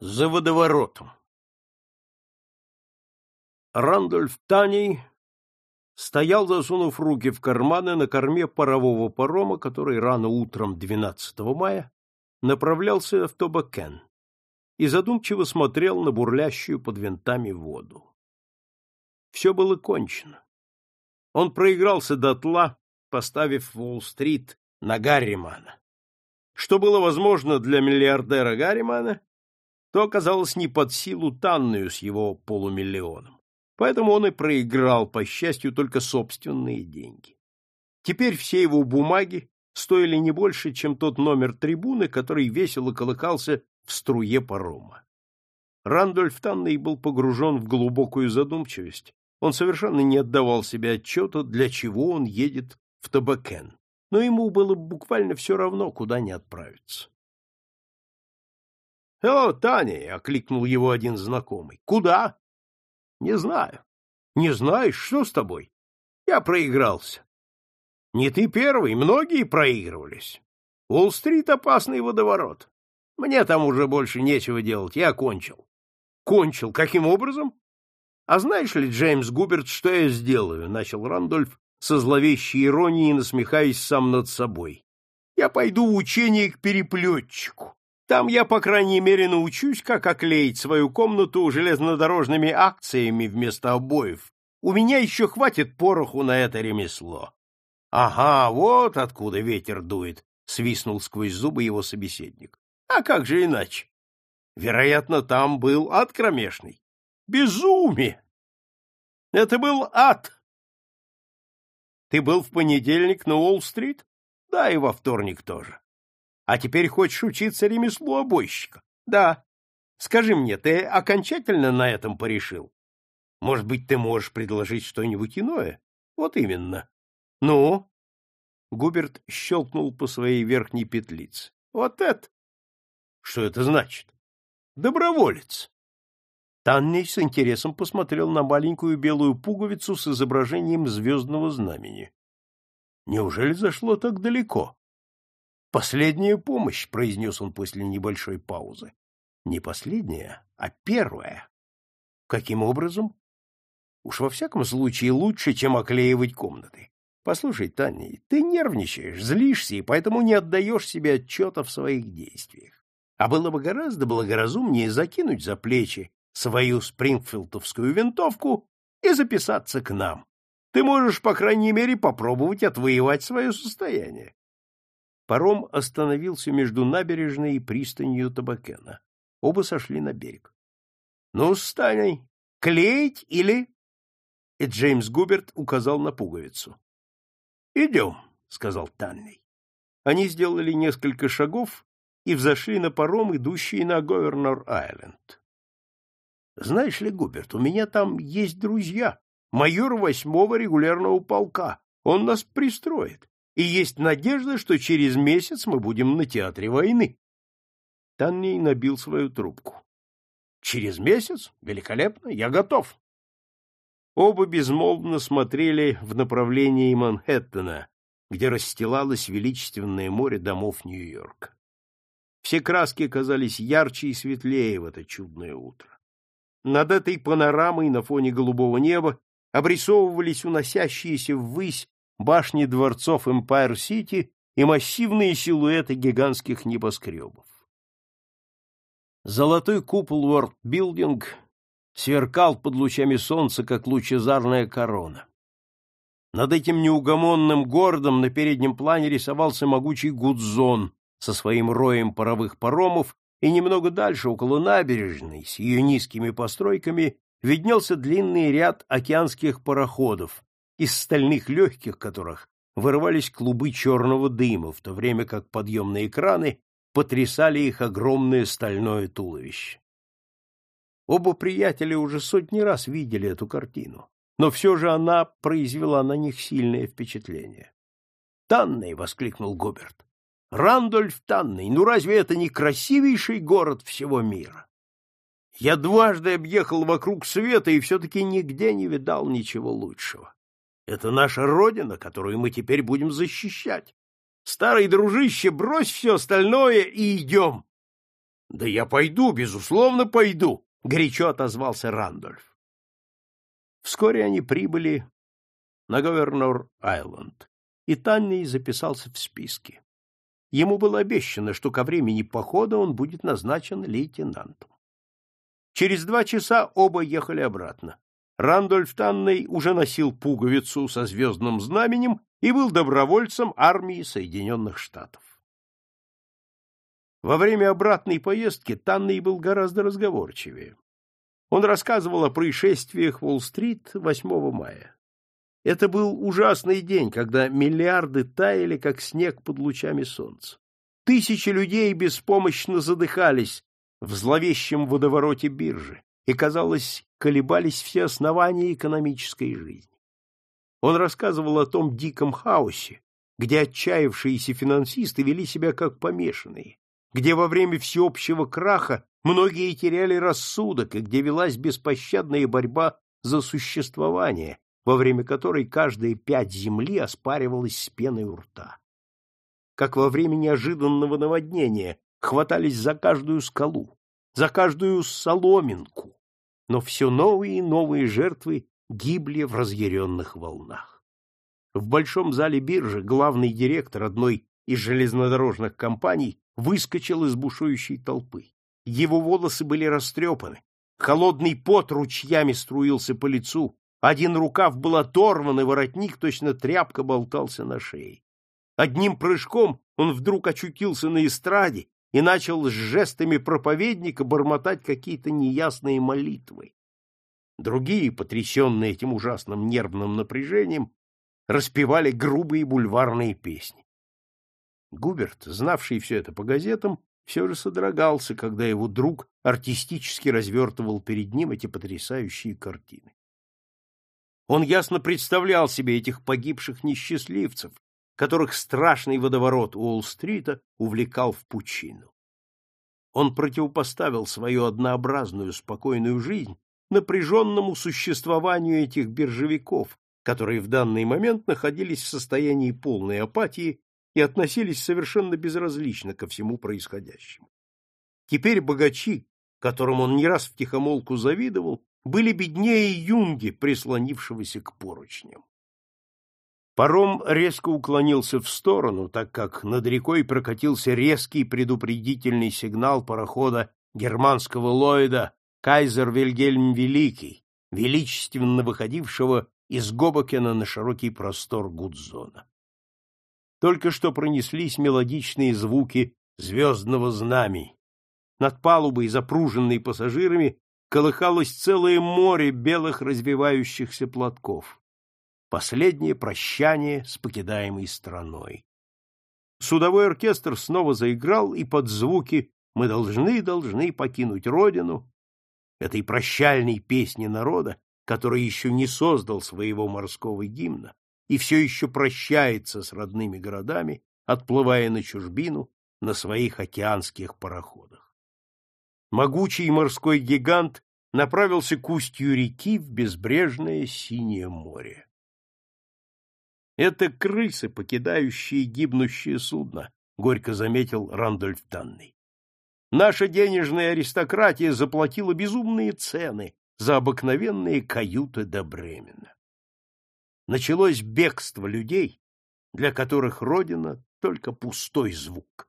За водоворотом. Рандольф Таней стоял, засунув руки в карманы на корме парового парома, который рано утром 12 мая направлялся в Тобакен и задумчиво смотрел на бурлящую под винтами воду. Все было кончено. Он проигрался дотла, поставив Уолл-стрит на Гарримана. Что было возможно для миллиардера Гарримана, то оказалось не под силу Танную с его полумиллионом. Поэтому он и проиграл, по счастью, только собственные деньги. Теперь все его бумаги стоили не больше, чем тот номер трибуны, который весело колыкался в струе парома. Рандольф Танный был погружен в глубокую задумчивость. Он совершенно не отдавал себе отчета, для чего он едет в Табакен, но ему было буквально все равно, куда не отправиться. — О, Таня! — окликнул его один знакомый. — Куда? — Не знаю. — Не знаешь, что с тобой? — Я проигрался. — Не ты первый, многие проигрывались. Уолл-стрит — опасный водоворот. Мне там уже больше нечего делать, я кончил. — Кончил? Каким образом? — А знаешь ли, Джеймс Губерт, что я сделаю? — начал Рандольф со зловещей иронией, насмехаясь сам над собой. — Я пойду в учение к переплетчику. Там я, по крайней мере, научусь, как оклеить свою комнату железнодорожными акциями вместо обоев. У меня еще хватит пороху на это ремесло. — Ага, вот откуда ветер дует, — свистнул сквозь зубы его собеседник. — А как же иначе? Вероятно, там был ад кромешный. Безумие! Это был ад! Ты был в понедельник на Уолл-стрит? Да, и во вторник тоже. А теперь хочешь учиться ремеслу обойщика? Да. Скажи мне, ты окончательно на этом порешил? Может быть, ты можешь предложить что-нибудь иное? Вот именно. Ну? Губерт щелкнул по своей верхней петлице. Вот это. Что это значит? Доброволец. Танней с интересом посмотрел на маленькую белую пуговицу с изображением звездного знамени. Неужели зашло так далеко? Последняя помощь, произнес он после небольшой паузы. Не последняя, а первая. Каким образом? Уж во всяком случае лучше, чем оклеивать комнаты. Послушай, Таня, ты нервничаешь, злишься и поэтому не отдаешь себе отчета в своих действиях. А было бы гораздо благоразумнее закинуть за плечи свою спрингфилдовскую винтовку и записаться к нам. Ты можешь, по крайней мере, попробовать отвоевать свое состояние. Паром остановился между набережной и пристанью Табакена. Оба сошли на берег. — Ну, Станей, клеить или... И Джеймс Губерт указал на пуговицу. — Идем, — сказал Танней. Они сделали несколько шагов и взошли на паром, идущий на Говернор-Айленд. — Знаешь ли, Губерт, у меня там есть друзья, майор восьмого регулярного полка. Он нас пристроит и есть надежда, что через месяц мы будем на театре войны. Танней набил свою трубку. Через месяц? Великолепно, я готов. Оба безмолвно смотрели в направлении Манхэттена, где расстилалось величественное море домов Нью-Йорка. Все краски казались ярче и светлее в это чудное утро. Над этой панорамой на фоне голубого неба обрисовывались уносящиеся ввысь башни дворцов Эмпайр-Сити и массивные силуэты гигантских небоскребов. Золотой купол Уорд-Билдинг сверкал под лучами солнца, как лучезарная корона. Над этим неугомонным городом на переднем плане рисовался могучий Гудзон со своим роем паровых паромов, и немного дальше, около набережной, с ее низкими постройками, виднелся длинный ряд океанских пароходов, из стальных легких которых вырывались клубы черного дыма, в то время как подъемные краны потрясали их огромное стальное туловище. Оба приятеля уже сотни раз видели эту картину, но все же она произвела на них сильное впечатление. «Танный!» — воскликнул Гоберт. «Рандольф Танный! Ну разве это не красивейший город всего мира? Я дважды объехал вокруг света и все-таки нигде не видал ничего лучшего. Это наша родина, которую мы теперь будем защищать. Старый дружище, брось все остальное и идем. — Да я пойду, безусловно, пойду, — горячо отозвался Рандольф. Вскоре они прибыли на Говернор-Айленд, и Танней записался в списке. Ему было обещано, что ко времени похода он будет назначен лейтенантом. Через два часа оба ехали обратно. Рандольф Танней уже носил пуговицу со звездным знаменем и был добровольцем армии Соединенных Штатов. Во время обратной поездки Танней был гораздо разговорчивее. Он рассказывал о происшествиях в Уолл-стрит 8 мая. Это был ужасный день, когда миллиарды таяли, как снег под лучами солнца. Тысячи людей беспомощно задыхались в зловещем водовороте биржи и, казалось, колебались все основания экономической жизни. Он рассказывал о том диком хаосе, где отчаявшиеся финансисты вели себя как помешанные, где во время всеобщего краха многие теряли рассудок и где велась беспощадная борьба за существование, во время которой каждая пять земли оспаривалась с пеной у рта. Как во время неожиданного наводнения хватались за каждую скалу, за каждую соломинку, но все новые и новые жертвы гибли в разъяренных волнах. В большом зале биржи главный директор одной из железнодорожных компаний выскочил из бушующей толпы. Его волосы были растрепаны, холодный пот ручьями струился по лицу, один рукав был оторван, и воротник точно тряпка болтался на шее. Одним прыжком он вдруг очутился на эстраде и начал с жестами проповедника бормотать какие-то неясные молитвы. Другие, потрясенные этим ужасным нервным напряжением, распевали грубые бульварные песни. Губерт, знавший все это по газетам, все же содрогался, когда его друг артистически развертывал перед ним эти потрясающие картины. Он ясно представлял себе этих погибших несчастливцев, которых страшный водоворот Уолл-стрита увлекал в пучину. Он противопоставил свою однообразную спокойную жизнь напряженному существованию этих биржевиков, которые в данный момент находились в состоянии полной апатии и относились совершенно безразлично ко всему происходящему. Теперь богачи, которым он не раз втихомолку завидовал, были беднее юнги, прислонившегося к поручням. Паром резко уклонился в сторону, так как над рекой прокатился резкий предупредительный сигнал парохода германского Ллойда кайзер Вильгельм Великий, величественно выходившего из Гобокена на широкий простор Гудзона. Только что пронеслись мелодичные звуки звездного знамени. Над палубой, запруженной пассажирами, колыхалось целое море белых развивающихся платков. Последнее прощание с покидаемой страной. Судовой оркестр снова заиграл, и под звуки «Мы должны, должны покинуть родину» этой прощальной песни народа, который еще не создал своего морского гимна и все еще прощается с родными городами, отплывая на чужбину на своих океанских пароходах. Могучий морской гигант направился к устью реки в безбрежное синее море. Это крысы, покидающие гибнущее судно, горько заметил Рандольф Танный. Наша денежная аристократия заплатила безумные цены за обыкновенные каюты до Бремена. Началось бегство людей, для которых родина — только пустой звук.